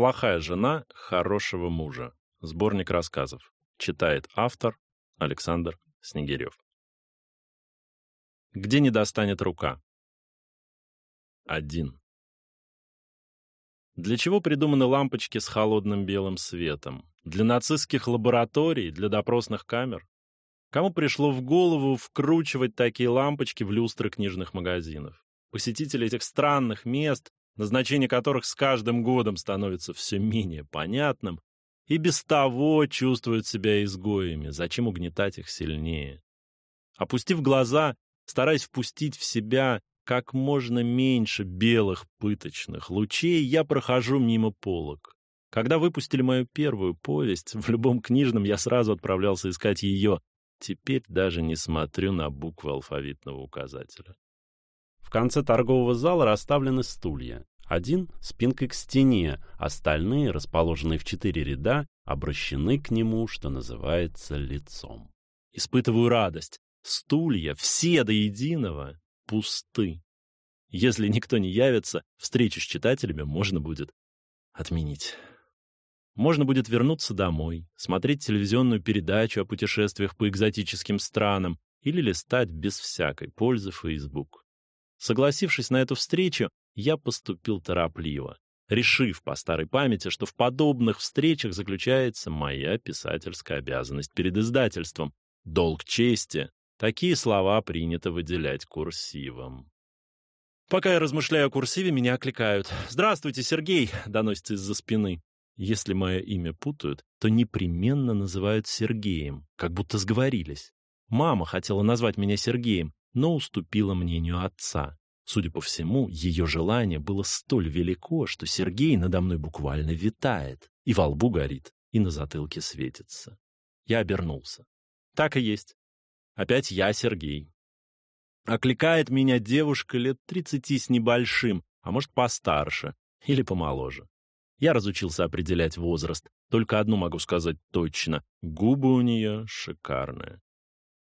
Плохая жена хорошего мужа. Сборник рассказов. Читает автор Александр Снегирев. Где не достанет рука? Один. Для чего придуманы лампочки с холодным белым светом? Для нацистских лабораторий, для допросных камер? Кому пришло в голову вкручивать такие лампочки в люстры книжных магазинов? Посетители этих странных мест, назначение которых с каждым годом становится все менее понятным, и без того чувствуют себя изгоями. Зачем угнетать их сильнее? Опустив глаза, стараясь впустить в себя как можно меньше белых пыточных лучей, я прохожу мимо полок. Когда выпустили мою первую повесть, в любом книжном я сразу отправлялся искать ее, Теперь даже не смотрю на буквы алфавитного указателя. В конце торгового зала расставлены стулья. Один спинкой к стене, остальные, расположенные в четыре ряда, обращены к нему, что называется, лицом. Испытываю радость. Стулья, все до единого, пусты. Если никто не явится, встречу с читателями можно будет отменить. Можно будет вернуться домой, смотреть телевизионную передачу о путешествиях по экзотическим странам или листать без всякой пользы Facebook. Согласившись на эту встречу, я поступил торопливо, решив по старой памяти, что в подобных встречах заключается моя писательская обязанность перед издательством. Долг чести. Такие слова принято выделять курсивом. Пока я размышляю о курсиве, меня окликают. «Здравствуйте, Сергей!» — доносится из-за спины. Если мое имя путают, то непременно называют Сергеем, как будто сговорились. Мама хотела назвать меня Сергеем, но уступила мнению отца. Судя по всему, ее желание было столь велико, что Сергей надо мной буквально витает, и во лбу горит, и на затылке светится. Я обернулся. Так и есть. Опять я Сергей. Окликает меня девушка лет тридцати с небольшим, а может постарше или помоложе. Я разучился определять возраст. Только одну могу сказать точно. Губы у нее шикарные.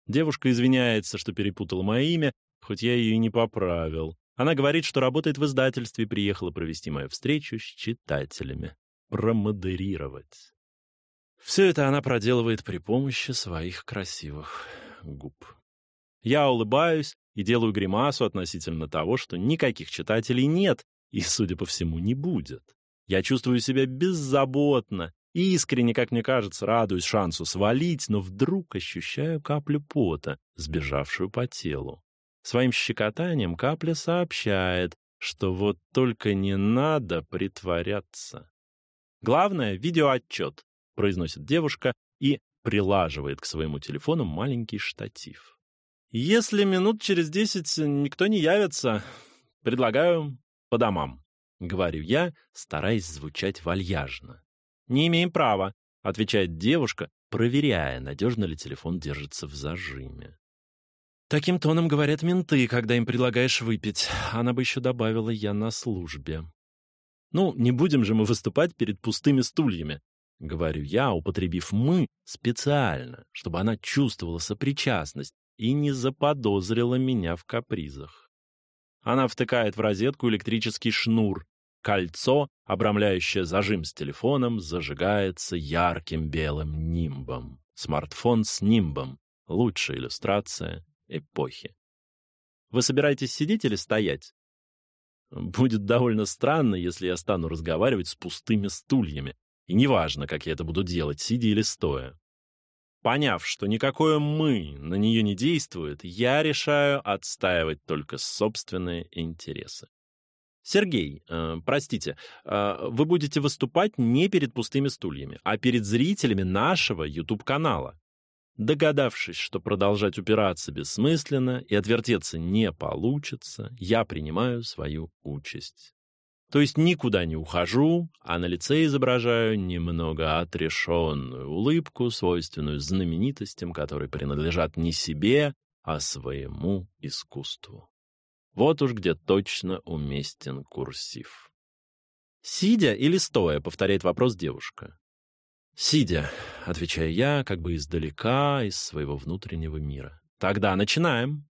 Девушка извиняется, что перепутала мое имя, хоть я ее и не поправил. Она говорит, что работает в издательстве и приехала провести мою встречу с читателями. Промодерировать. Все это она проделывает при помощи своих красивых губ. Я улыбаюсь и делаю гримасу относительно того, что никаких читателей нет и, судя по всему, не будет. Я чувствую себя беззаботно, искренне, как мне кажется, радуюсь шансу свалить, но вдруг ощущаю каплю пота, сбежавшую по телу. Своим щекотанием капля сообщает, что вот только не надо притворяться. Главное — видеоотчет, произносит девушка и прилаживает к своему телефону маленький штатив. Если минут через десять никто не явится, предлагаю по домам. — говорю я, стараясь звучать вальяжно. «Не имеем права», — отвечает девушка, проверяя, надежно ли телефон держится в зажиме. Таким тоном говорят менты, когда им предлагаешь выпить. Она бы еще добавила «я на службе». «Ну, не будем же мы выступать перед пустыми стульями», — говорю я, употребив «мы» специально, чтобы она чувствовала сопричастность и не заподозрила меня в капризах. Она втыкает в розетку электрический шнур. Кольцо, обрамляющее зажим с телефоном, зажигается ярким белым нимбом. Смартфон с нимбом. Лучшая иллюстрация эпохи. Вы собираетесь сидеть или стоять? Будет довольно странно, если я стану разговаривать с пустыми стульями. И неважно, как я это буду делать, сидя или стоя. Поняв, что никакое «мы» на нее не действует, я решаю отстаивать только собственные интересы. Сергей, э, простите, э, вы будете выступать не перед пустыми стульями, а перед зрителями нашего YouTube-канала. Догадавшись, что продолжать упираться бессмысленно и отвертеться не получится, я принимаю свою участь. То есть никуда не ухожу, а на лице изображаю немного отрешенную улыбку, свойственную знаменитостям, которые принадлежат не себе, а своему искусству. Вот уж где точно уместен курсив. «Сидя или стоя?» — повторяет вопрос девушка. «Сидя», — отвечаю я, как бы издалека, из своего внутреннего мира. «Тогда начинаем».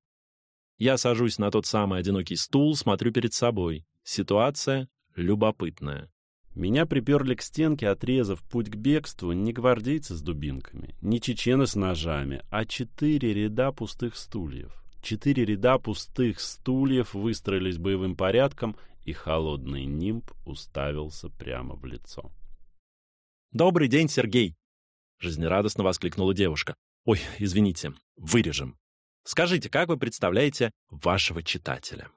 Я сажусь на тот самый одинокий стул, смотрю перед собой. Ситуация любопытная. Меня приперли к стенке, отрезав путь к бегству не гвардейцы с дубинками, не чечены с ножами, а четыре ряда пустых стульев. Четыре ряда пустых стульев выстроились боевым порядком, и холодный нимб уставился прямо в лицо. «Добрый день, Сергей!» — жизнерадостно воскликнула девушка. «Ой, извините, вырежем. Скажите, как вы представляете вашего читателя?»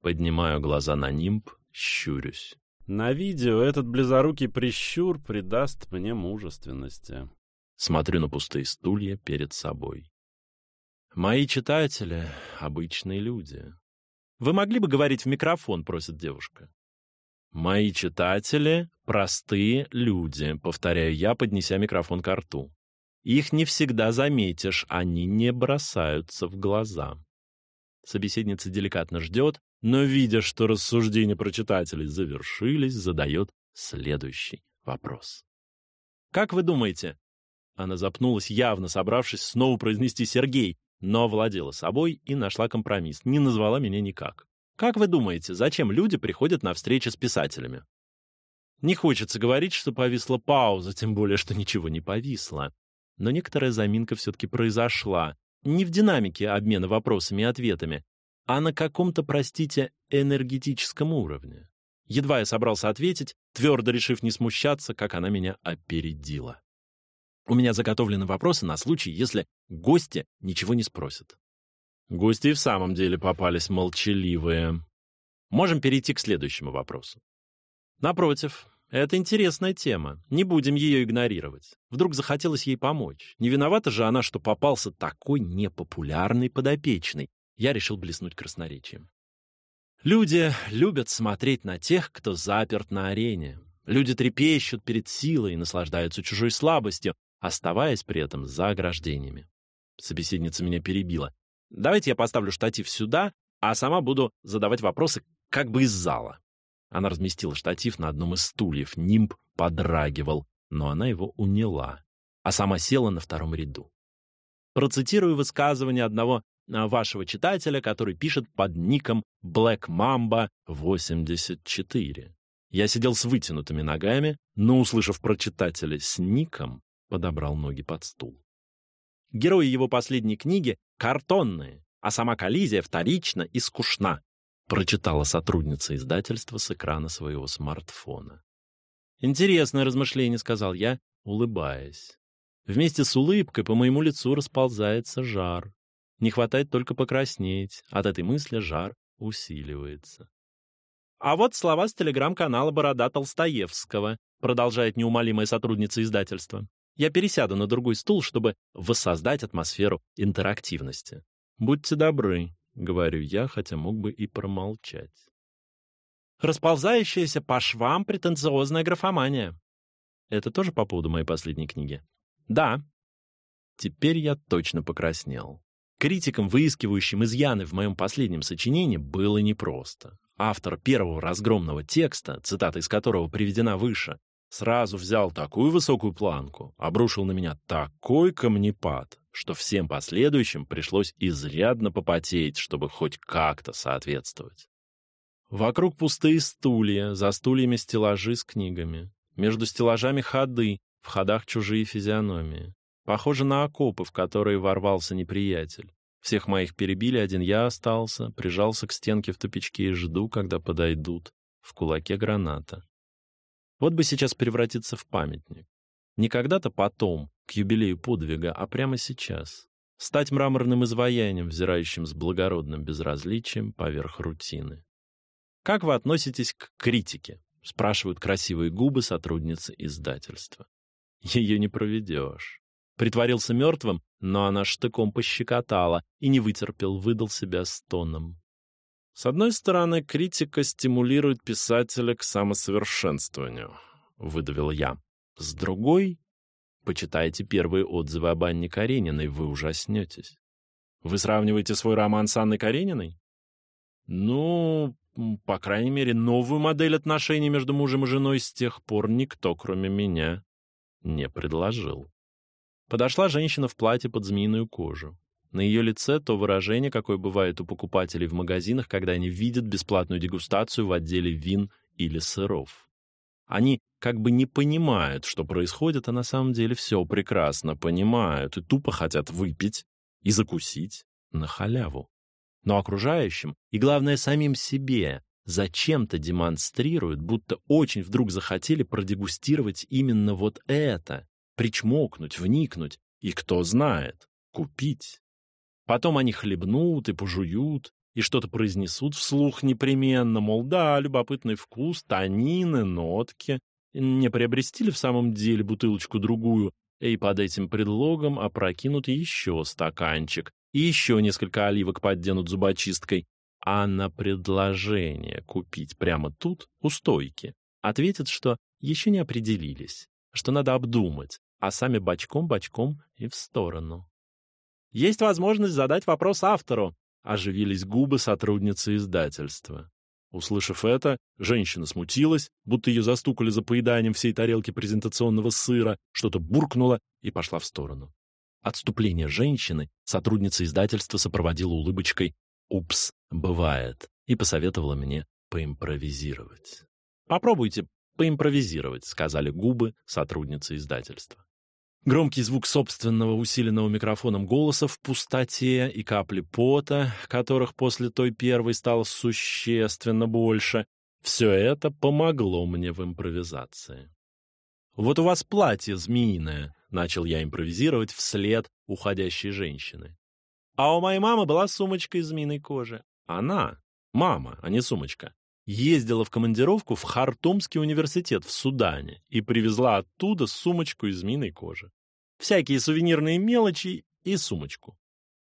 Поднимаю глаза на нимб, щурюсь. На видео этот близорукий прищур придаст мне мужественности. Смотрю на пустые стулья перед собой. Мои читатели — обычные люди. Вы могли бы говорить в микрофон, просит девушка. Мои читатели — простые люди, повторяю я, поднеся микрофон к рту. Их не всегда заметишь, они не бросаются в глаза. Собеседница деликатно ждет, но, видя, что рассуждения про читателей завершились, задает следующий вопрос. «Как вы думаете?» Она запнулась, явно собравшись снова произнести «Сергей», но овладела собой и нашла компромисс, не назвала меня никак. Как вы думаете, зачем люди приходят на встречи с писателями? Не хочется говорить, что повисла пауза, тем более, что ничего не повисло. Но некоторая заминка все-таки произошла. Не в динамике обмена вопросами и ответами, а на каком-то, простите, энергетическом уровне. Едва я собрался ответить, твердо решив не смущаться, как она меня опередила. У меня заготовлены вопросы на случай, если гости ничего не спросят. Гости и в самом деле попались молчаливые. Можем перейти к следующему вопросу. Напротив, это интересная тема. Не будем ее игнорировать. Вдруг захотелось ей помочь. Не виновата же она, что попался такой непопулярный подопечный. Я решил блеснуть красноречием. Люди любят смотреть на тех, кто заперт на арене. Люди трепещут перед силой и наслаждаются чужой слабостью, оставаясь при этом за ограждениями. Собеседница меня перебила. Давайте я поставлю штатив сюда, а сама буду задавать вопросы как бы из зала. Она разместила штатив на одном из стульев. Нимб подрагивал, но она его уняла, а сама села на втором ряду. Процитирую высказывание одного а, вашего читателя, который пишет под ником Black Mamba 84. Я сидел с вытянутыми ногами, но, услышав про читателя с ником, подобрал ноги под стул. Герои его последней книги картонные, а сама коллизия вторична и скучна, прочитала сотрудница издательства с экрана своего смартфона. Интересное размышление, сказал я, улыбаясь. Вместе с улыбкой по моему лицу расползается жар. Не хватает только покраснеть. От этой мысли жар усиливается. А вот слова с телеграм-канала Борода Толстоевского, продолжает неумолимая сотрудница издательства. Я пересяду на другой стул, чтобы воссоздать атмосферу интерактивности. Будьте добры, говорю я, хотя мог бы и промолчать. Расползающаяся по швам претенциозная графомания. Это тоже по поводу моей последней книги. Да. Теперь я точно покраснел. Критикам, выискивающим изъяны в моем последнем сочинении, было непросто. Автор первого разгромного текста, цитата из которого приведена выше, Сразу взял такую высокую планку, обрушил на меня такой камнепад, что всем последующим пришлось изрядно попотеть, чтобы хоть как-то соответствовать. Вокруг пустые стулья, за стульями стеллажи с книгами. Между стеллажами ходы, в ходах чужие физиономии. Похоже на окопы, в которые ворвался неприятель. Всех моих перебили, один я остался, прижался к стенке в тупичке и жду, когда подойдут. В кулаке граната. Вот бы сейчас превратиться в памятник. Не когда-то потом, к юбилею подвига, а прямо сейчас. Стать мраморным изваянием, взирающим с благородным безразличием поверх рутины. «Как вы относитесь к критике?» — спрашивают красивые губы сотрудницы издательства. Ее не проведешь. Притворился мертвым, но она штыком пощекотала и не вытерпел, выдал себя стоном. С одной стороны, критика стимулирует писателя к самосовершенствованию, выдавил я. С другой, почитайте первые отзывы об Анне Карениной, вы ужаснетесь. Вы сравниваете свой роман с Анной Карениной? Ну, по крайней мере, новую модель отношений между мужем и женой с тех пор никто, кроме меня, не предложил. Подошла женщина в платье под змеиную кожу. На ее лице то выражение, какое бывает у покупателей в магазинах, когда они видят бесплатную дегустацию в отделе вин или сыров. Они как бы не понимают, что происходит, а на самом деле все прекрасно понимают и тупо хотят выпить и закусить на халяву. Но окружающим, и главное самим себе, зачем-то демонстрируют, будто очень вдруг захотели продегустировать именно вот это, причмокнуть, вникнуть и, кто знает, купить. Потом они хлебнут и пожуют, и что-то произнесут вслух непременно, мол, да, любопытный вкус, танины, нотки. Не приобрести ли в самом деле бутылочку-другую, и под этим предлогом опрокинут еще стаканчик, и еще несколько оливок подденут зубочисткой, а на предложение купить прямо тут, у стойки, ответят, что еще не определились, что надо обдумать, а сами бочком-бочком и в сторону. Есть возможность задать вопрос автору, оживились губы сотрудницы издательства. Услышав это, женщина смутилась, будто ее застукали за поеданием всей тарелки презентационного сыра, что-то буркнула и пошла в сторону. Отступление женщины сотрудница издательства сопроводила улыбочкой «Упс, бывает», и посоветовала мне поимпровизировать. «Попробуйте поимпровизировать», — сказали губы сотрудницы издательства. Громкий звук собственного усиленного микрофоном голоса в пустоте и капли пота, которых после той первой стало существенно больше, все это помогло мне в импровизации. «Вот у вас платье змеиное», — начал я импровизировать вслед уходящей женщины. А у моей мамы была сумочка из змеиной кожи. Она, мама, а не сумочка, ездила в командировку в Хартумский университет в Судане и привезла оттуда сумочку из змеиной кожи. Всякие сувенирные мелочи и сумочку.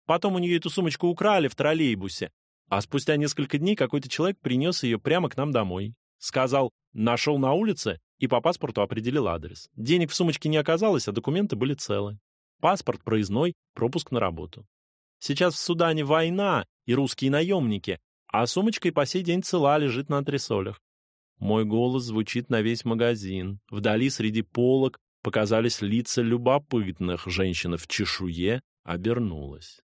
Потом у нее эту сумочку украли в троллейбусе, а спустя несколько дней какой-то человек принес ее прямо к нам домой. Сказал, нашел на улице и по паспорту определил адрес. Денег в сумочке не оказалось, а документы были целы. Паспорт проездной, пропуск на работу. Сейчас в Судане война и русские наемники, а сумочка и по сей день цела лежит на антресолях. Мой голос звучит на весь магазин. Вдали среди полок показались лица любопытных. Женщина в чешуе обернулась.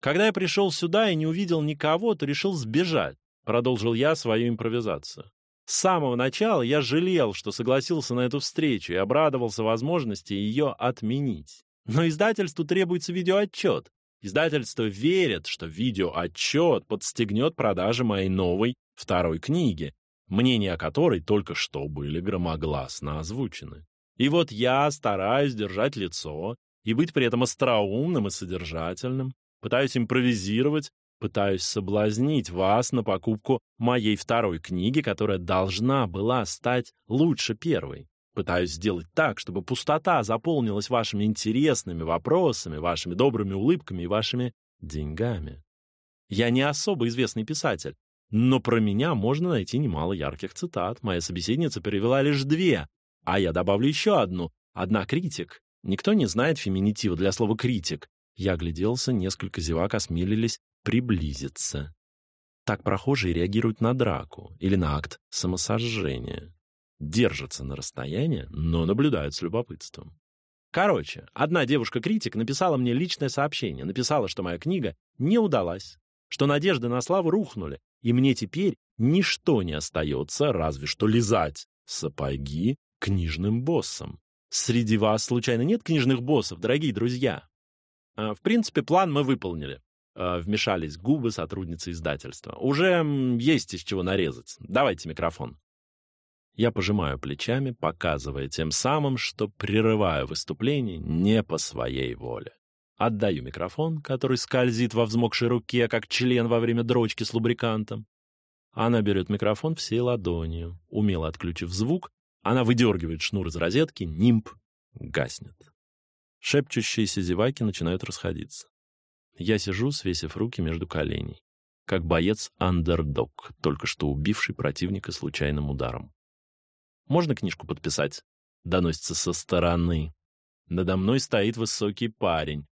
Когда я пришел сюда и не увидел никого, то решил сбежать. Продолжил я свою импровизацию. С самого начала я жалел, что согласился на эту встречу и обрадовался возможности ее отменить. Но издательству требуется видеоотчет, Издательство верит, что видеоотчет подстегнет продажи моей новой второй книги, мнения о которой только что были громогласно озвучены. И вот я стараюсь держать лицо и быть при этом остроумным и содержательным, пытаюсь импровизировать, пытаюсь соблазнить вас на покупку моей второй книги, которая должна была стать лучше первой. Пытаюсь сделать так, чтобы пустота заполнилась вашими интересными вопросами, вашими добрыми улыбками и вашими деньгами. Я не особо известный писатель, но про меня можно найти немало ярких цитат. Моя собеседница перевела лишь две, а я добавлю еще одну. Одна критик. Никто не знает феминитива для слова «критик». Я огляделся, несколько зевак осмелились приблизиться. Так прохожие реагируют на драку или на акт самосожжения держатся на расстоянии, но наблюдают с любопытством. Короче, одна девушка-критик написала мне личное сообщение, написала, что моя книга не удалась, что надежды на славу рухнули, и мне теперь ничто не остается, разве что лизать сапоги книжным боссам. Среди вас, случайно, нет книжных боссов, дорогие друзья? А, в принципе, план мы выполнили. А, вмешались губы сотрудницы издательства. Уже есть из чего нарезать. Давайте микрофон. Я пожимаю плечами, показывая тем самым, что прерываю выступление не по своей воле. Отдаю микрофон, который скользит во взмокшей руке, как член во время дрочки с лубрикантом. Она берет микрофон всей ладонью. Умело отключив звук, она выдергивает шнур из розетки, нимб гаснет. Шепчущиеся зеваки начинают расходиться. Я сижу, свесив руки между коленей, как боец-андердог, только что убивший противника случайным ударом. Можно книжку подписать?» — доносится со стороны. Надо мной стоит высокий парень.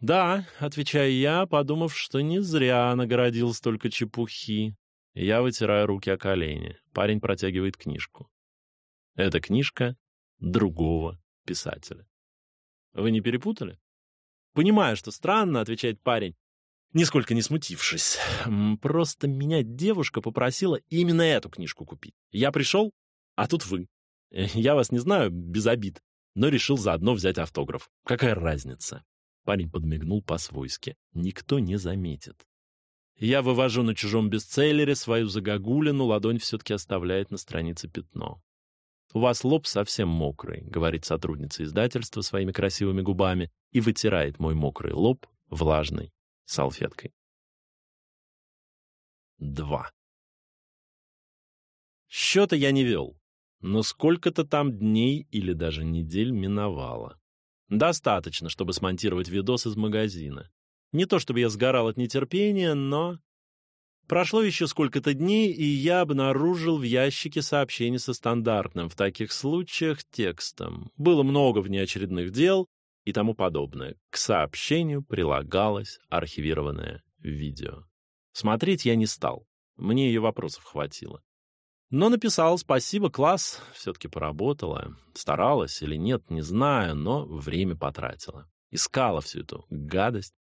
«Да», — отвечаю я, подумав, что не зря нагородил столько чепухи. Я вытираю руки о колени. Парень протягивает книжку. Это книжка другого писателя. Вы не перепутали? Понимаю, что странно, отвечает парень, нисколько не смутившись. Просто меня девушка попросила именно эту книжку купить. Я пришел, а тут вы. Я вас не знаю, без обид, но решил заодно взять автограф. Какая разница? Парень подмигнул по-свойски. Никто не заметит. Я вывожу на чужом бестселлере свою загогулину, ладонь все-таки оставляет на странице пятно. «У вас лоб совсем мокрый», — говорит сотрудница издательства своими красивыми губами и вытирает мой мокрый лоб влажной салфеткой. 2. Счета я не вел, но сколько-то там дней или даже недель миновало. Достаточно, чтобы смонтировать видос из магазина. Не то чтобы я сгорал от нетерпения, но... Прошло еще сколько-то дней, и я обнаружил в ящике сообщение со стандартным в таких случаях текстом. Было много внеочередных дел и тому подобное. К сообщению прилагалось архивированное видео. Смотреть я не стал. Мне ее вопросов хватило. Но написал «Спасибо, класс». Все-таки поработала. Старалась или нет, не знаю, но время потратила. Искала всю эту гадость.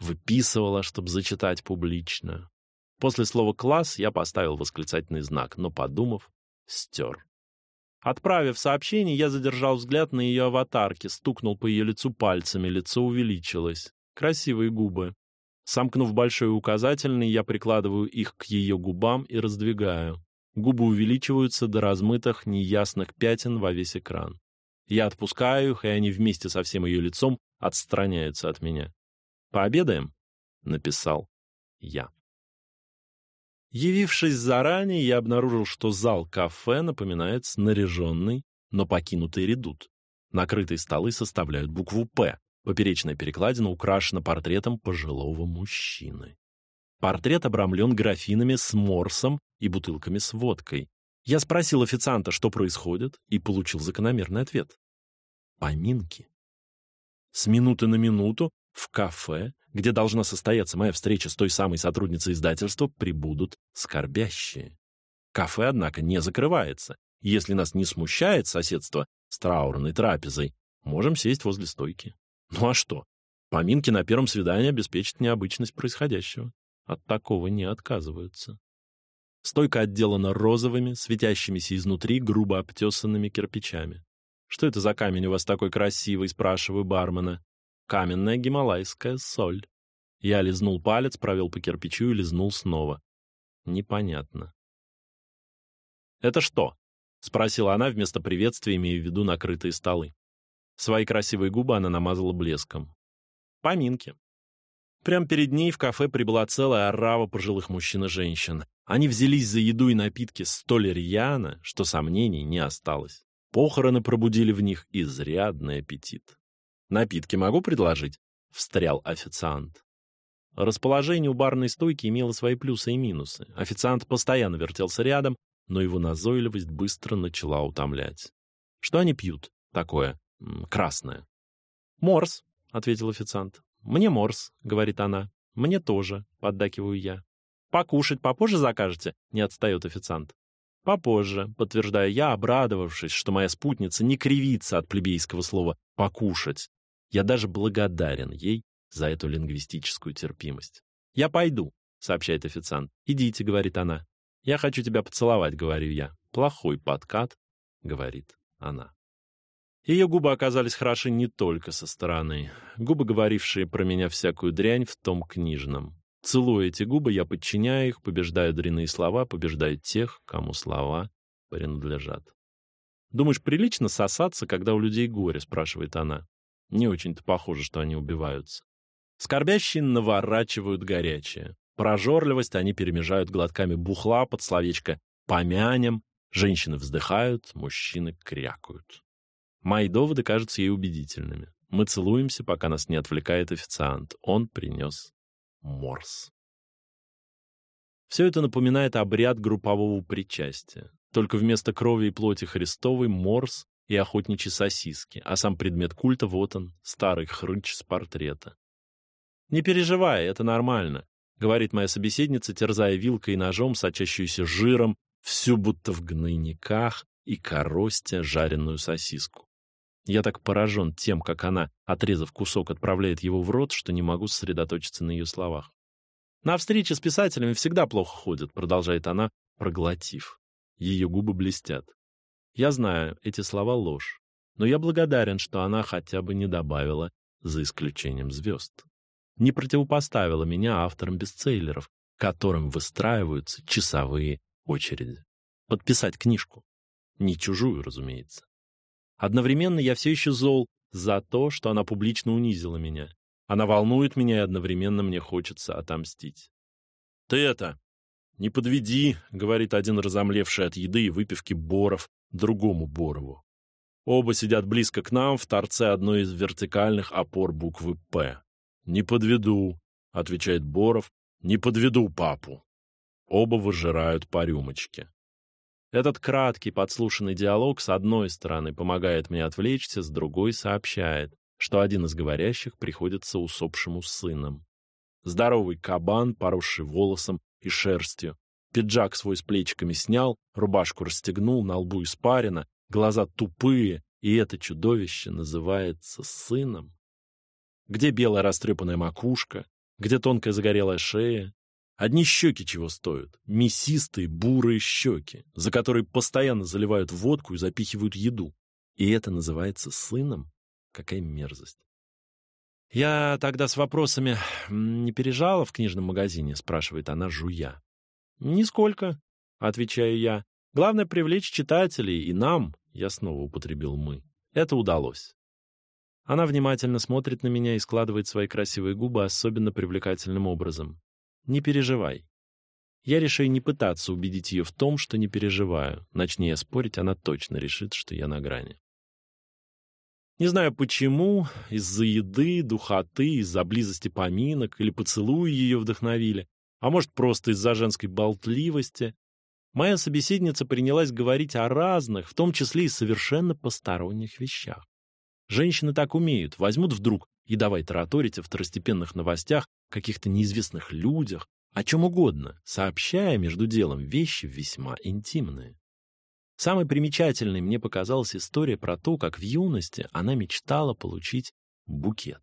Выписывала, чтобы зачитать публично. После слова «класс» я поставил восклицательный знак, но, подумав, стер. Отправив сообщение, я задержал взгляд на ее аватарке, стукнул по ее лицу пальцами, лицо увеличилось. Красивые губы. Сомкнув большой указательный, я прикладываю их к ее губам и раздвигаю. Губы увеличиваются до размытых, неясных пятен во весь экран. Я отпускаю их, и они вместе со всем ее лицом отстраняются от меня. «Пообедаем?» — написал я. Явившись заранее, я обнаружил, что зал кафе напоминает снаряженный, но покинутый редут. Накрытые столы составляют букву «П». Поперечная перекладина украшена портретом пожилого мужчины. Портрет обрамлен графинами с морсом и бутылками с водкой. Я спросил официанта, что происходит, и получил закономерный ответ. Поминки. С минуты на минуту в кафе, где должна состояться моя встреча с той самой сотрудницей издательства, прибудут скорбящие. Кафе, однако, не закрывается. Если нас не смущает соседство с траурной трапезой, можем сесть возле стойки. Ну а что? Поминки на первом свидании обеспечат необычность происходящего. От такого не отказываются. Стойка отделана розовыми, светящимися изнутри грубо обтесанными кирпичами. «Что это за камень у вас такой красивый?» — спрашиваю бармена. «Каменная гималайская соль». Я лизнул палец, провел по кирпичу и лизнул снова. Непонятно. «Это что?» — спросила она вместо приветствия, имея в виду накрытые столы. Свои красивые губы она намазала блеском. «Поминки», Прямо перед ней в кафе прибыла целая орава пожилых мужчин и женщин. Они взялись за еду и напитки столь рьяно, что сомнений не осталось. Похороны пробудили в них изрядный аппетит. «Напитки могу предложить?» — встрял официант. Расположение у барной стойки имело свои плюсы и минусы. Официант постоянно вертелся рядом, но его назойливость быстро начала утомлять. «Что они пьют? Такое? Красное?» «Морс», — ответил официант. «Мне морс», — говорит она. «Мне тоже», — поддакиваю я. «Покушать попозже закажете?» — не отстает официант. «Попозже», — подтверждаю я, обрадовавшись, что моя спутница не кривится от плебейского слова «покушать». Я даже благодарен ей за эту лингвистическую терпимость. «Я пойду», — сообщает официант. «Идите», — говорит она. «Я хочу тебя поцеловать», — говорю я. «Плохой подкат», — говорит она. Ее губы оказались хороши не только со стороны. Губы, говорившие про меня всякую дрянь в том книжном. Целуя эти губы, я подчиняю их, побеждаю дрянные слова, побеждаю тех, кому слова принадлежат. «Думаешь, прилично сосаться, когда у людей горе?» — спрашивает она. Не очень-то похоже, что они убиваются. Скорбящие наворачивают горячее. Прожорливость они перемежают глотками бухла под словечко «помянем». Женщины вздыхают, мужчины крякают. Мои доводы кажутся ей убедительными. Мы целуемся, пока нас не отвлекает официант. Он принес морс. Все это напоминает обряд группового причастия. Только вместо крови и плоти Христовой морс и охотничьи сосиски, а сам предмет культа вот он, старый хрыч с портрета. «Не переживай, это нормально», — говорит моя собеседница, терзая вилкой и ножом, сочащуюся жиром, всю будто в гнойниках и коросте жареную сосиску. Я так поражен тем, как она, отрезав кусок, отправляет его в рот, что не могу сосредоточиться на ее словах. «На встречи с писателями всегда плохо ходят», — продолжает она, проглотив. Ее губы блестят. Я знаю, эти слова ложь, но я благодарен, что она хотя бы не добавила за исключением звезд. Не противопоставила меня авторам бестселлеров, которым выстраиваются часовые очереди. Подписать книжку. Не чужую, разумеется. Одновременно я все еще зол за то, что она публично унизила меня. Она волнует меня, и одновременно мне хочется отомстить. «Ты это, не подведи», — говорит один разомлевший от еды и выпивки Боров другому Борову. Оба сидят близко к нам в торце одной из вертикальных опор буквы «П». «Не подведу», — отвечает Боров, — «не подведу папу». Оба выжирают по рюмочке. Этот краткий подслушанный диалог с одной стороны помогает мне отвлечься, с другой сообщает, что один из говорящих приходится усопшему сыном. Здоровый кабан, поросший волосом и шерстью, пиджак свой с плечиками снял, рубашку расстегнул, на лбу испарина, глаза тупые, и это чудовище называется сыном. Где белая растрепанная макушка, где тонкая загорелая шея. Одни щеки чего стоят. Мясистые, бурые щеки, за которые постоянно заливают водку и запихивают еду. И это называется сыном? Какая мерзость. «Я тогда с вопросами не пережала в книжном магазине?» — спрашивает она, жуя. «Нисколько», — отвечаю я. «Главное — привлечь читателей, и нам, — я снова употребил «мы», — это удалось». Она внимательно смотрит на меня и складывает свои красивые губы особенно привлекательным образом. «Не переживай». Я решаю не пытаться убедить ее в том, что не переживаю. Начни я спорить, она точно решит, что я на грани. Не знаю почему, из-за еды, духоты, из-за близости поминок или поцелуи ее вдохновили, а может, просто из-за женской болтливости, моя собеседница принялась говорить о разных, в том числе и совершенно посторонних вещах. Женщины так умеют, возьмут вдруг и давай тараторить о второстепенных новостях, каких-то неизвестных людях, о чем угодно, сообщая между делом вещи весьма интимные. Самой примечательной мне показалась история про то, как в юности она мечтала получить букет.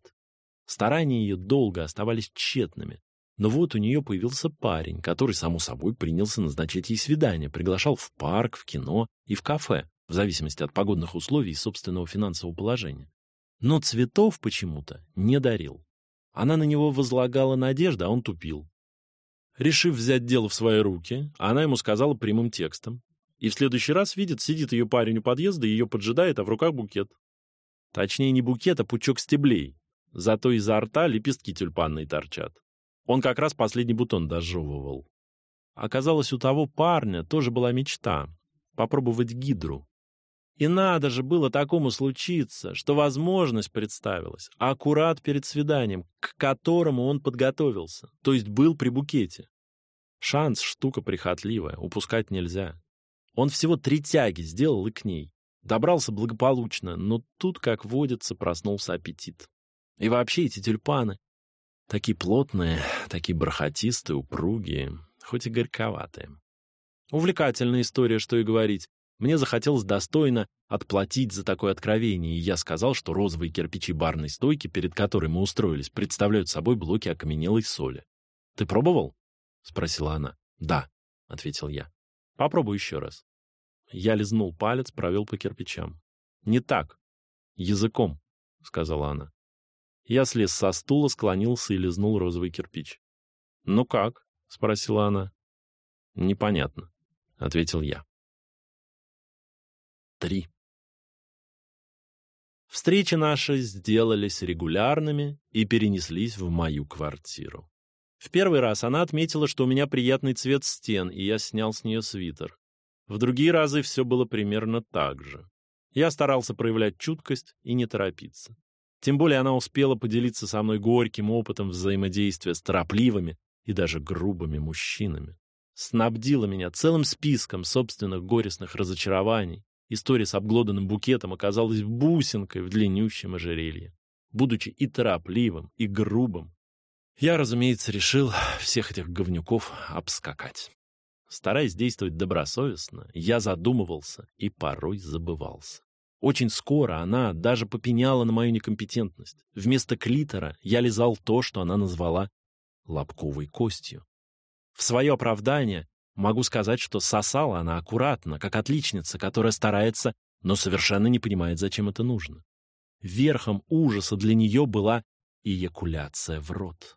Старания ее долго оставались тщетными, но вот у нее появился парень, который, само собой, принялся назначать ей свидание, приглашал в парк, в кино и в кафе в зависимости от погодных условий и собственного финансового положения. Но цветов почему-то не дарил. Она на него возлагала надежды, а он тупил. Решив взять дело в свои руки, она ему сказала прямым текстом. И в следующий раз видит, сидит ее парень у подъезда, ее поджидает, а в руках букет. Точнее, не букет, а пучок стеблей. Зато изо рта лепестки тюльпанные торчат. Он как раз последний бутон дожевывал. Оказалось, у того парня тоже была мечта — попробовать гидру. И надо же было такому случиться, что возможность представилась аккурат перед свиданием, к которому он подготовился, то есть был при букете. Шанс — штука прихотливая, упускать нельзя. Он всего три тяги сделал и к ней. Добрался благополучно, но тут, как водится, проснулся аппетит. И вообще эти тюльпаны, такие плотные, такие бархатистые, упругие, хоть и горьковатые. Увлекательная история, что и говорить. Мне захотелось достойно отплатить за такое откровение, и я сказал, что розовые кирпичи барной стойки, перед которой мы устроились, представляют собой блоки окаменелой соли. «Ты пробовал?» — спросила она. «Да», — ответил я. «Попробуй еще раз». Я лизнул палец, провел по кирпичам. «Не так. Языком», — сказала она. Я слез со стула, склонился и лизнул розовый кирпич. «Ну как?» — спросила она. «Непонятно», — ответил я. Три. Встречи наши сделались регулярными и перенеслись в мою квартиру. В первый раз она отметила, что у меня приятный цвет стен, и я снял с нее свитер. В другие разы все было примерно так же. Я старался проявлять чуткость и не торопиться. Тем более она успела поделиться со мной горьким опытом взаимодействия с торопливыми и даже грубыми мужчинами. Снабдила меня целым списком собственных горестных разочарований, История с обглоданным букетом оказалась бусинкой в длиннющем ожерелье. Будучи и торопливым, и грубым, я, разумеется, решил всех этих говнюков обскакать. Стараясь действовать добросовестно, я задумывался и порой забывался. Очень скоро она даже попеняла на мою некомпетентность. Вместо клитора я лизал то, что она назвала лобковой костью. В свое оправдание Могу сказать, что сосала она аккуратно, как отличница, которая старается, но совершенно не понимает, зачем это нужно. Верхом ужаса для нее была эякуляция в рот.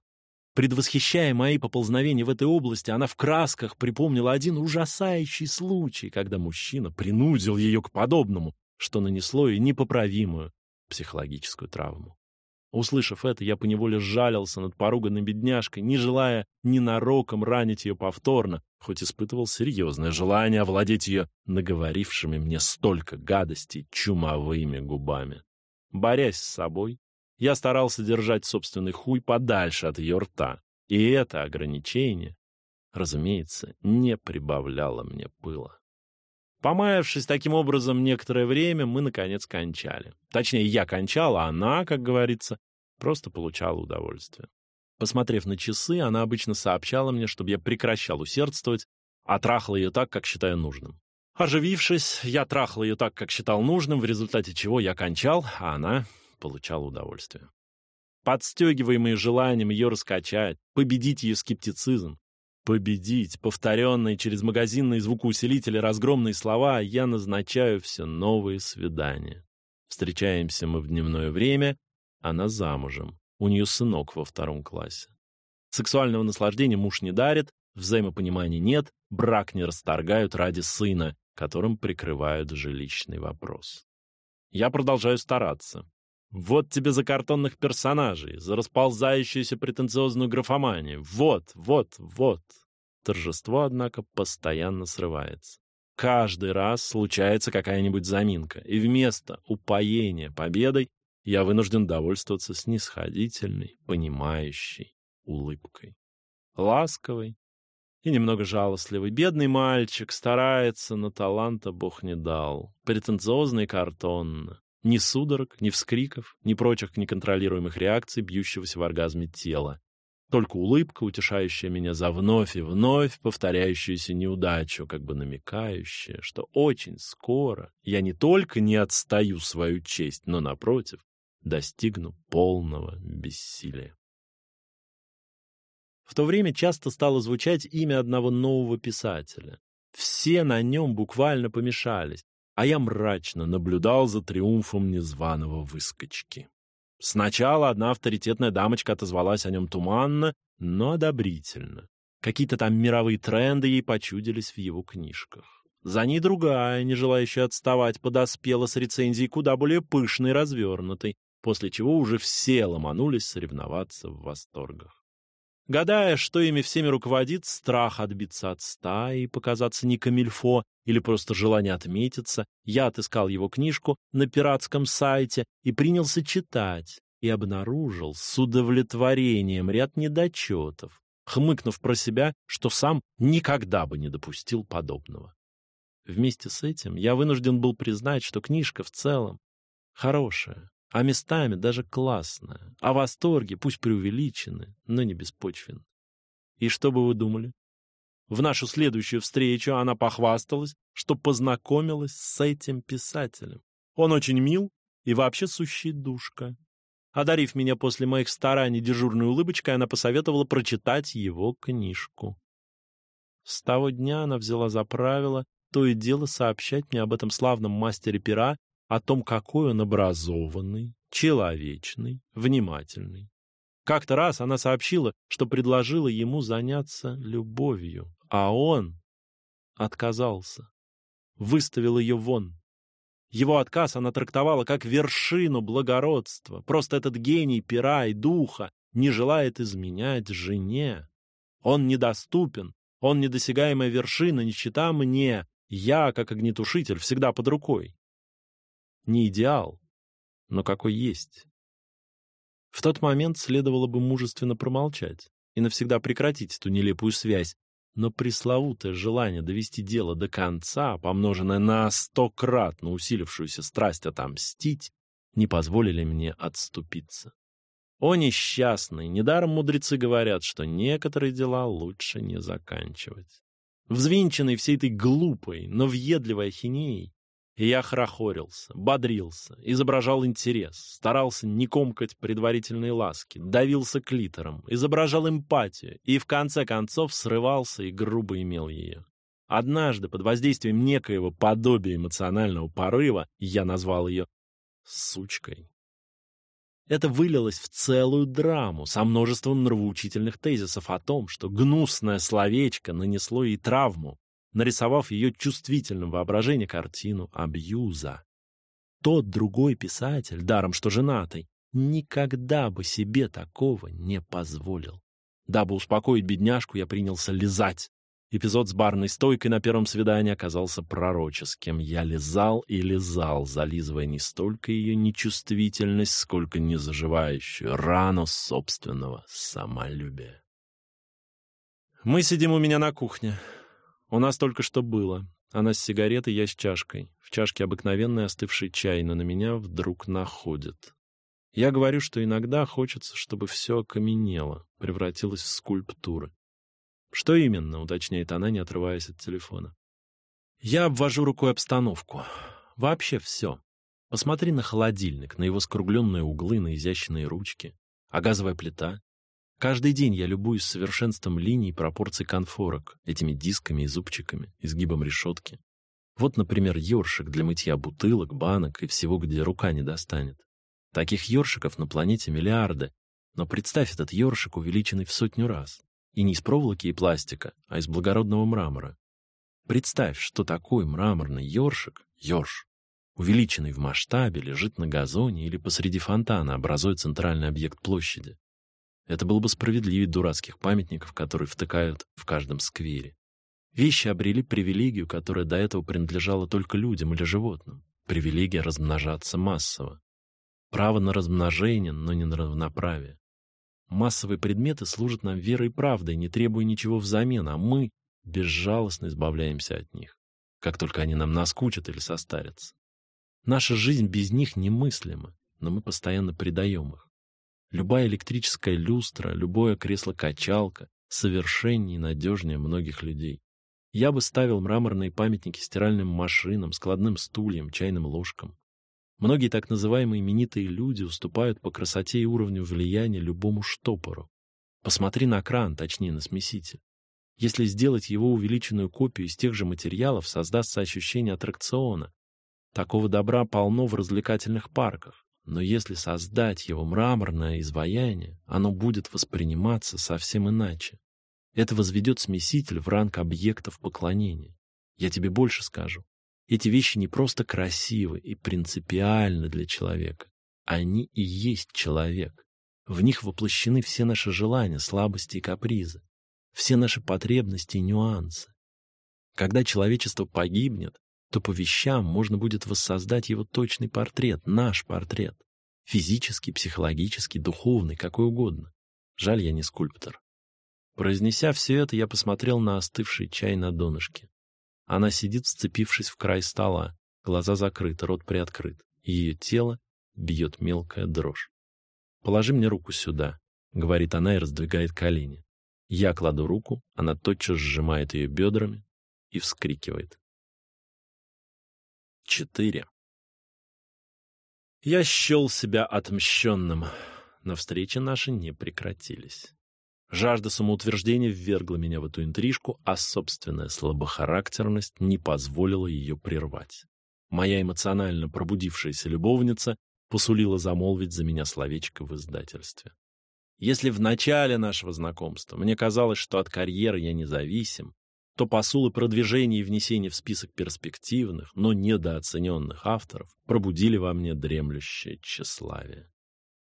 Предвосхищая мои поползновения в этой области, она в красках припомнила один ужасающий случай, когда мужчина принудил ее к подобному, что нанесло ей непоправимую психологическую травму. Услышав это, я поневоле сжалился над поруганной бедняжкой, не желая ненароком ранить ее повторно, хоть испытывал серьезное желание овладеть ее наговорившими мне столько гадостей чумовыми губами. Борясь с собой, я старался держать собственный хуй подальше от ее рта, и это ограничение, разумеется, не прибавляло мне пыла. Помаявшись таким образом некоторое время, мы, наконец, кончали. Точнее, я кончал, а она, как говорится, просто получала удовольствие. Посмотрев на часы, она обычно сообщала мне, чтобы я прекращал усердствовать, а трахал ее так, как считаю нужным. Оживившись, я трахал ее так, как считал нужным, в результате чего я кончал, а она получала удовольствие. Подстегиваемый желанием ее раскачать, победить ее скептицизм, победить повторенные через магазинные звукоусилители разгромные слова, я назначаю все новые свидания. Встречаемся мы в дневное время, она замужем, у нее сынок во втором классе. Сексуального наслаждения муж не дарит, взаимопонимания нет, брак не расторгают ради сына, которым прикрывают жилищный вопрос. Я продолжаю стараться. Вот тебе за картонных персонажей, за расползающуюся претенциозную графоманию. Вот, вот, вот. Торжество, однако, постоянно срывается. Каждый раз случается какая-нибудь заминка, и вместо упоения победой я вынужден довольствоваться снисходительной, понимающей улыбкой. Ласковый и немного жалостливый. Бедный мальчик старается, но таланта Бог не дал. Претенциозно и картонно. Ни судорог, ни вскриков, ни прочих неконтролируемых реакций бьющегося в оргазме тела. Только улыбка, утешающая меня за вновь и вновь повторяющуюся неудачу, как бы намекающая, что очень скоро я не только не отстаю свою честь, но, напротив, достигну полного бессилия. В то время часто стало звучать имя одного нового писателя. Все на нем буквально помешались а я мрачно наблюдал за триумфом незваного выскочки. Сначала одна авторитетная дамочка отозвалась о нем туманно, но одобрительно. Какие-то там мировые тренды ей почудились в его книжках. За ней другая, не желающая отставать, подоспела с рецензией куда более пышной и развернутой, после чего уже все ломанулись соревноваться в восторгах. Гадая, что ими всеми руководит, страх отбиться от стаи показаться не камильфо или просто желание отметиться, я отыскал его книжку на пиратском сайте и принялся читать, и обнаружил с удовлетворением ряд недочетов, хмыкнув про себя, что сам никогда бы не допустил подобного. Вместе с этим я вынужден был признать, что книжка в целом хорошая, а местами даже классная, а восторги пусть преувеличены, но не беспочвенны. И что бы вы думали? В нашу следующую встречу она похвасталась, что познакомилась с этим писателем. Он очень мил и вообще сущий душка. Одарив меня после моих стараний дежурной улыбочкой, она посоветовала прочитать его книжку. С того дня она взяла за правило то и дело сообщать мне об этом славном мастере пера о том, какой он образованный, человечный, внимательный. Как-то раз она сообщила, что предложила ему заняться любовью, а он отказался, выставил ее вон. Его отказ она трактовала как вершину благородства. Просто этот гений пера и духа не желает изменять жене. Он недоступен, он недосягаемая вершина, не чита мне. Я, как огнетушитель, всегда под рукой. Не идеал, но какой есть. В тот момент следовало бы мужественно промолчать и навсегда прекратить эту нелепую связь, но пресловутое желание довести дело до конца, помноженное на стократно усилившуюся страсть отомстить, не позволили мне отступиться. О, несчастный! Недаром мудрецы говорят, что некоторые дела лучше не заканчивать. Взвинченный всей этой глупой, но въедливой ахинеей, И я хорохорился, бодрился, изображал интерес, старался не комкать предварительные ласки, давился клитором, изображал эмпатию и в конце концов срывался и грубо имел ее. Однажды, под воздействием некоего подобия эмоционального порыва, я назвал ее «сучкой». Это вылилось в целую драму со множеством нравоучительных тезисов о том, что гнусное словечко нанесло ей травму, нарисовав ее чувствительным воображение картину абьюза. Тот другой писатель, даром что женатый, никогда бы себе такого не позволил. Дабы успокоить бедняжку, я принялся лизать. Эпизод с барной стойкой на первом свидании оказался пророческим. Я лизал и лизал, зализывая не столько ее нечувствительность, сколько незаживающую рану собственного самолюбия. Мы сидим у меня на кухне. У нас только что было. Она с сигаретой, я с чашкой. В чашке обыкновенный остывший чай, но на меня вдруг находит. Я говорю, что иногда хочется, чтобы все окаменело, превратилось в скульптуры. Что именно, уточняет она, не отрываясь от телефона. Я обвожу рукой обстановку. Вообще все. Посмотри на холодильник, на его скругленные углы, на изящные ручки. А газовая плита? Каждый день я любуюсь совершенством линий пропорций конфорок, этими дисками и зубчиками, изгибом решетки. Вот, например, ёршик для мытья бутылок, банок и всего, где рука не достанет. Таких ёршиков на планете миллиарды, но представь этот ёршик, увеличенный в сотню раз. И не из проволоки и пластика, а из благородного мрамора. Представь, что такой мраморный ёршик, ёрш, увеличенный в масштабе, лежит на газоне или посреди фонтана, образуя центральный объект площади. Это было бы справедливее дурацких памятников, которые втыкают в каждом сквере. Вещи обрели привилегию, которая до этого принадлежала только людям или животным. Привилегия размножаться массово. Право на размножение, но не на равноправие. Массовые предметы служат нам верой и правдой, не требуя ничего взамен, а мы безжалостно избавляемся от них, как только они нам наскучат или состарятся. Наша жизнь без них немыслима, но мы постоянно предаем их. Любая электрическая люстра, любое кресло-качалка совершеннее и надежнее многих людей. Я бы ставил мраморные памятники стиральным машинам, складным стульям, чайным ложкам. Многие так называемые именитые люди уступают по красоте и уровню влияния любому штопору. Посмотри на кран, точнее на смеситель. Если сделать его увеличенную копию из тех же материалов, создастся ощущение аттракциона. Такого добра полно в развлекательных парках. Но если создать его мраморное изваяние, оно будет восприниматься совсем иначе. Это возведет смеситель в ранг объектов поклонения. Я тебе больше скажу. Эти вещи не просто красивы и принципиальны для человека. Они и есть человек. В них воплощены все наши желания, слабости и капризы, все наши потребности и нюансы. Когда человечество погибнет, то по вещам можно будет воссоздать его точный портрет, наш портрет. Физический, психологический, духовный, какой угодно. Жаль, я не скульптор. Произнеся все это, я посмотрел на остывший чай на донышке. Она сидит, сцепившись в край стола, глаза закрыты, рот приоткрыт. Ее тело бьет мелкая дрожь. «Положи мне руку сюда», — говорит она и раздвигает колени. Я кладу руку, она тотчас сжимает ее бедрами и вскрикивает. Четыре. Я счел себя отмщенным, но встречи наши не прекратились. Жажда самоутверждения ввергла меня в эту интрижку, а собственная слабохарактерность не позволила ее прервать. Моя эмоционально пробудившаяся любовница посулила замолвить за меня словечко в издательстве. Если в начале нашего знакомства мне казалось, что от карьеры я независим, то посулы продвижения и внесения в список перспективных, но недооцененных авторов пробудили во мне дремлющее тщеславие.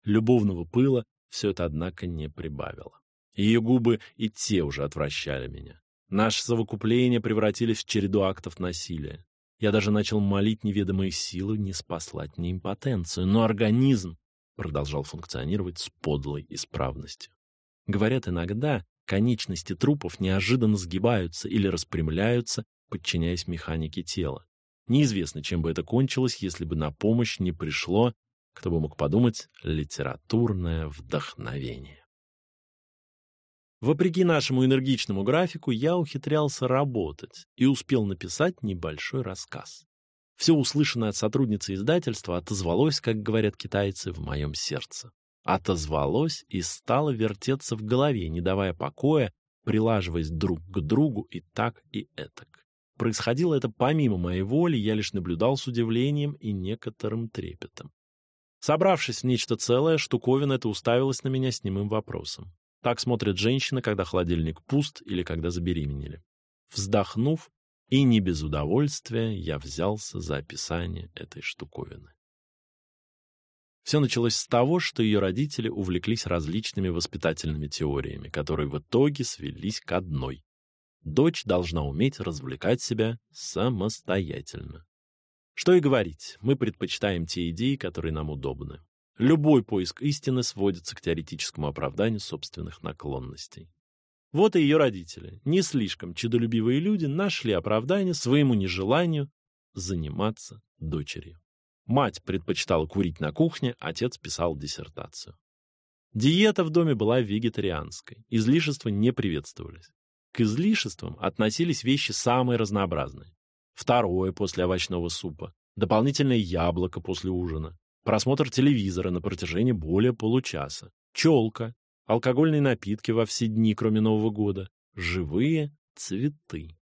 Любовного пыла все это, однако, не прибавило. Ее губы и те уже отвращали меня. Наши совокупления превратились в череду актов насилия. Я даже начал молить неведомые силы не спаслать мне импотенцию, но организм продолжал функционировать с подлой исправностью. Говорят, иногда Конечности трупов неожиданно сгибаются или распрямляются, подчиняясь механике тела. Неизвестно, чем бы это кончилось, если бы на помощь не пришло, кто бы мог подумать, литературное вдохновение. Вопреки нашему энергичному графику, я ухитрялся работать и успел написать небольшой рассказ. Все услышанное от сотрудницы издательства отозвалось, как говорят китайцы, в моем сердце. Отозвалось и стало вертеться в голове, не давая покоя, прилаживаясь друг к другу и так, и этак. Происходило это помимо моей воли, я лишь наблюдал с удивлением и некоторым трепетом. Собравшись в нечто целое, штуковина эта уставилась на меня с немым вопросом. Так смотрят женщины, когда холодильник пуст или когда забеременели. Вздохнув, и не без удовольствия я взялся за описание этой штуковины. Все началось с того, что ее родители увлеклись различными воспитательными теориями, которые в итоге свелись к одной. Дочь должна уметь развлекать себя самостоятельно. Что и говорить, мы предпочитаем те идеи, которые нам удобны. Любой поиск истины сводится к теоретическому оправданию собственных наклонностей. Вот и ее родители, не слишком чудолюбивые люди, нашли оправдание своему нежеланию заниматься дочерью. Мать предпочитала курить на кухне, отец писал диссертацию. Диета в доме была вегетарианской, излишества не приветствовались. К излишествам относились вещи самые разнообразные. Второе после овощного супа, дополнительное яблоко после ужина, просмотр телевизора на протяжении более получаса, челка, алкогольные напитки во все дни, кроме Нового года, живые цветы.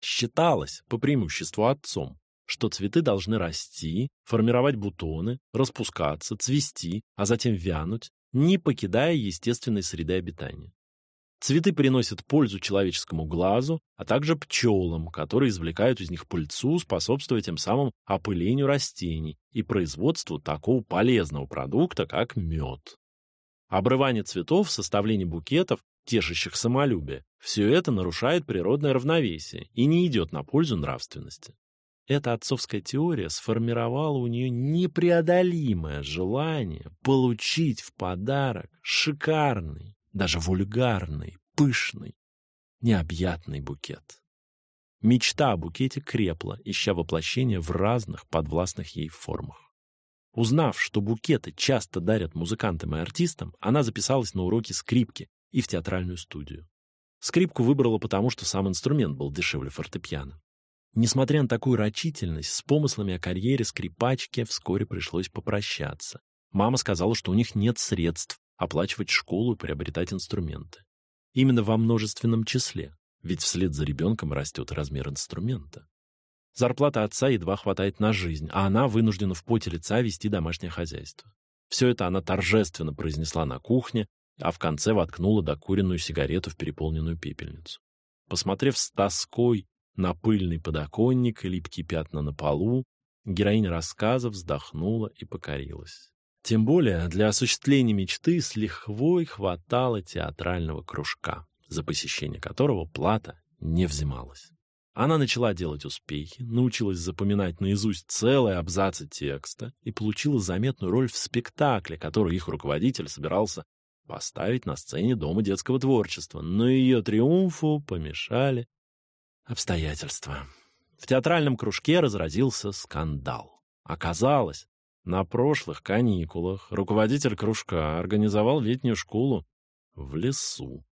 Считалось, по преимуществу отцом, что цветы должны расти, формировать бутоны, распускаться, цвести, а затем вянуть, не покидая естественной среды обитания. Цветы приносят пользу человеческому глазу, а также пчелам, которые извлекают из них пыльцу, способствуя тем самым опылению растений и производству такого полезного продукта, как мед. Обрывание цветов, составление букетов, тешащих самолюбие – все это нарушает природное равновесие и не идет на пользу нравственности. Эта отцовская теория сформировала у нее непреодолимое желание получить в подарок шикарный, даже вульгарный, пышный, необъятный букет. Мечта о букете крепла, ища воплощения в разных подвластных ей формах. Узнав, что букеты часто дарят музыкантам и артистам, она записалась на уроки скрипки и в театральную студию. Скрипку выбрала потому, что сам инструмент был дешевле фортепиано. Несмотря на такую рачительность, с помыслами о карьере скрипачки вскоре пришлось попрощаться. Мама сказала, что у них нет средств оплачивать школу и приобретать инструменты. Именно во множественном числе, ведь вслед за ребенком растет размер инструмента. Зарплата отца едва хватает на жизнь, а она вынуждена в поте лица вести домашнее хозяйство. Все это она торжественно произнесла на кухне, а в конце воткнула докуренную сигарету в переполненную пепельницу. Посмотрев с тоской на пыльный подоконник и липкие пятна на полу, героиня рассказа вздохнула и покорилась. Тем более для осуществления мечты с лихвой хватало театрального кружка, за посещение которого плата не взималась. Она начала делать успехи, научилась запоминать наизусть целые абзацы текста и получила заметную роль в спектакле, который их руководитель собирался поставить на сцене Дома детского творчества, но ее триумфу помешали обстоятельства. В театральном кружке разразился скандал. Оказалось, на прошлых каникулах руководитель кружка организовал летнюю школу в лесу.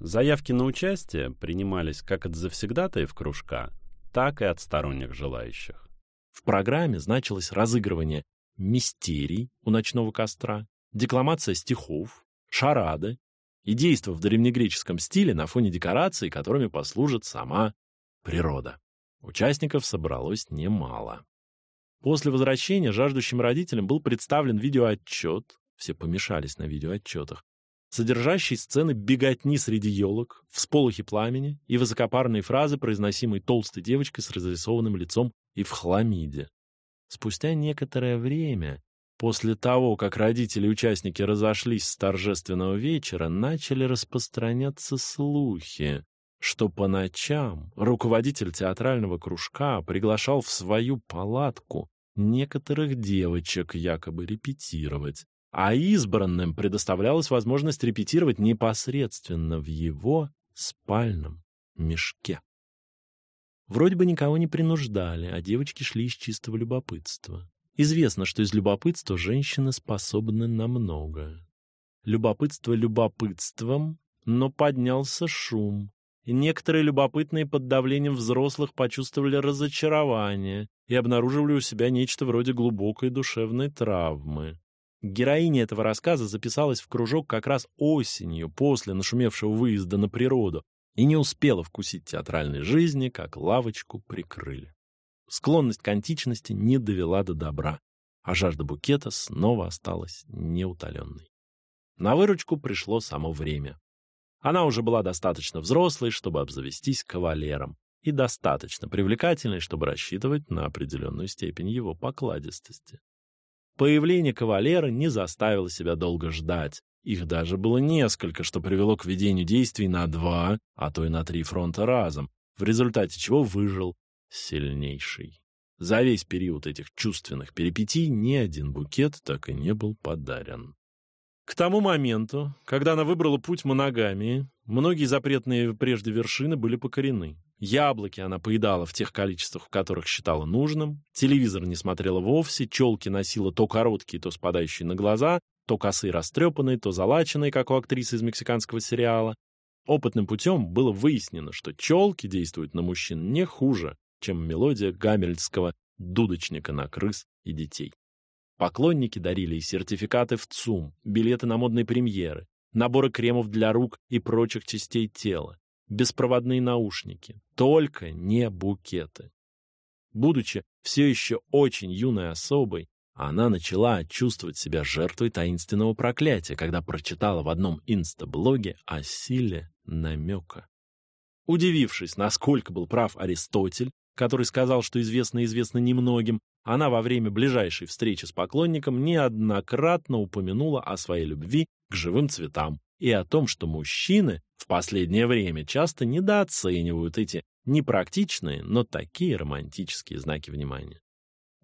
Заявки на участие принимались как от завсегдатаев кружка, так и от сторонних желающих. В программе значилось разыгрывание мистерий у ночного костра, декламация стихов, шарады и действо в древнегреческом стиле на фоне декораций, которыми послужит сама природа. Участников собралось немало. После возвращения жаждущим родителям был представлен видеоотчет, все помешались на видеоотчетах, содержащий сцены беготни среди елок, всполохи пламени и высокопарные фразы, произносимые толстой девочкой с разрисованным лицом и в хламиде. Спустя некоторое время, после того, как родители и участники разошлись с торжественного вечера, начали распространяться слухи, что по ночам руководитель театрального кружка приглашал в свою палатку некоторых девочек якобы репетировать, а избранным предоставлялась возможность репетировать непосредственно в его спальном мешке. Вроде бы никого не принуждали, а девочки шли из чистого любопытства. Известно, что из любопытства женщины способны на многое. Любопытство любопытством, но поднялся шум, некоторые любопытные под давлением взрослых почувствовали разочарование и обнаруживали у себя нечто вроде глубокой душевной травмы. Героиня этого рассказа записалась в кружок как раз осенью, после нашумевшего выезда на природу, и не успела вкусить театральной жизни, как лавочку прикрыли. Склонность к античности не довела до добра, а жажда букета снова осталась неутоленной. На выручку пришло само время. Она уже была достаточно взрослой, чтобы обзавестись кавалером, и достаточно привлекательной, чтобы рассчитывать на определенную степень его покладистости. Появление кавалера не заставило себя долго ждать. Их даже было несколько, что привело к ведению действий на два, а то и на три фронта разом, в результате чего выжил сильнейший. За весь период этих чувственных перипетий ни один букет так и не был подарен. К тому моменту, когда она выбрала путь моногамии, многие запретные прежде вершины были покорены. Яблоки она поедала в тех количествах, в которых считала нужным, телевизор не смотрела вовсе, челки носила то короткие, то спадающие на глаза, то косые растрепанные, то залаченные, как у актрисы из мексиканского сериала. Опытным путем было выяснено, что челки действуют на мужчин не хуже, чем мелодия гамельского дудочника на крыс и детей. Поклонники дарили и сертификаты в ЦУМ, билеты на модные премьеры, наборы кремов для рук и прочих частей тела, беспроводные наушники, только не букеты. Будучи все еще очень юной особой, она начала чувствовать себя жертвой таинственного проклятия, когда прочитала в одном инстаблоге о силе намека. Удивившись, насколько был прав Аристотель, который сказал, что известно известно немногим, она во время ближайшей встречи с поклонником неоднократно упомянула о своей любви к живым цветам и о том, что мужчины в последнее время часто недооценивают эти непрактичные, но такие романтические знаки внимания.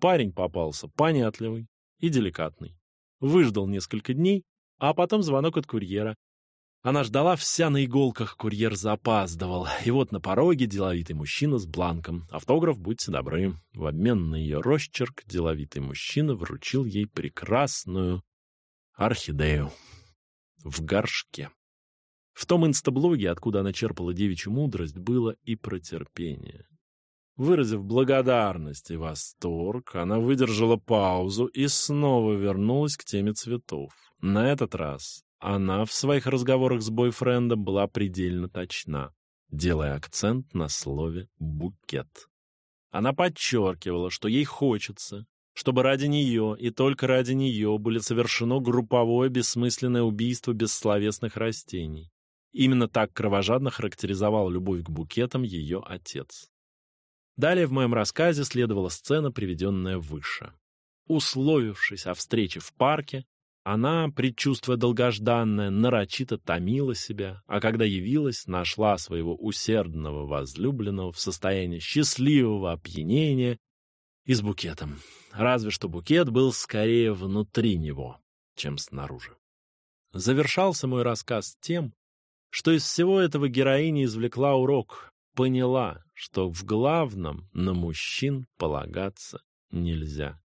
Парень попался понятливый и деликатный. Выждал несколько дней, а потом звонок от курьера. Она ждала вся на иголках, курьер запаздывал. И вот на пороге деловитый мужчина с бланком. Автограф, будьте добры. В обмен на ее росчерк деловитый мужчина вручил ей прекрасную орхидею в горшке. В том инстаблоге, откуда она черпала девичью мудрость, было и про терпение. Выразив благодарность и восторг, она выдержала паузу и снова вернулась к теме цветов. На этот раз она в своих разговорах с бойфрендом была предельно точна, делая акцент на слове «букет». Она подчеркивала, что ей хочется, чтобы ради нее и только ради нее было совершено групповое бессмысленное убийство бессловесных растений. Именно так кровожадно характеризовал любовь к букетам ее отец. Далее в моем рассказе следовала сцена, приведенная выше. Условившись о встрече в парке, она, предчувствуя долгожданное, нарочито томила себя, а когда явилась, нашла своего усердного возлюбленного в состоянии счастливого опьянения и с букетом. Разве что букет был скорее внутри него, чем снаружи. Завершался мой рассказ тем, что из всего этого героиня извлекла урок, поняла, что в главном на мужчин полагаться нельзя.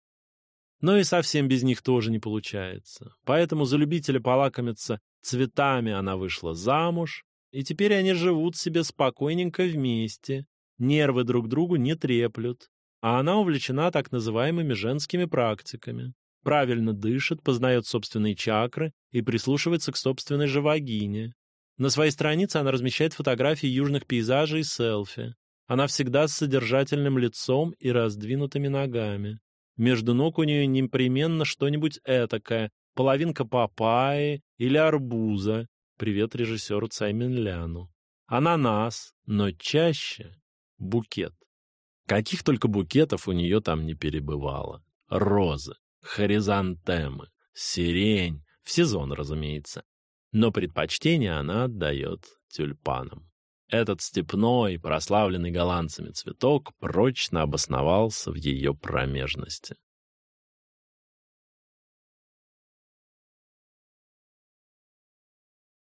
Но и совсем без них тоже не получается. Поэтому за любителя полакомиться цветами она вышла замуж, и теперь они живут себе спокойненько вместе, нервы друг другу не треплют, а она увлечена так называемыми женскими практиками. Правильно дышит, познает собственные чакры и прислушивается к собственной же. На своей странице она размещает фотографии южных пейзажей и селфи. Она всегда с содержательным лицом и раздвинутыми ногами. Между ног у нее непременно что-нибудь этакое, половинка папайи или арбуза. Привет режиссеру Цайминляну. Ананас, но чаще букет. Каких только букетов у нее там не перебывало. Розы, хоризонтемы, сирень, в сезон, разумеется. Но предпочтение она отдает тюльпанам. Этот степной, прославленный голландцами цветок прочно обосновался в ее промежности.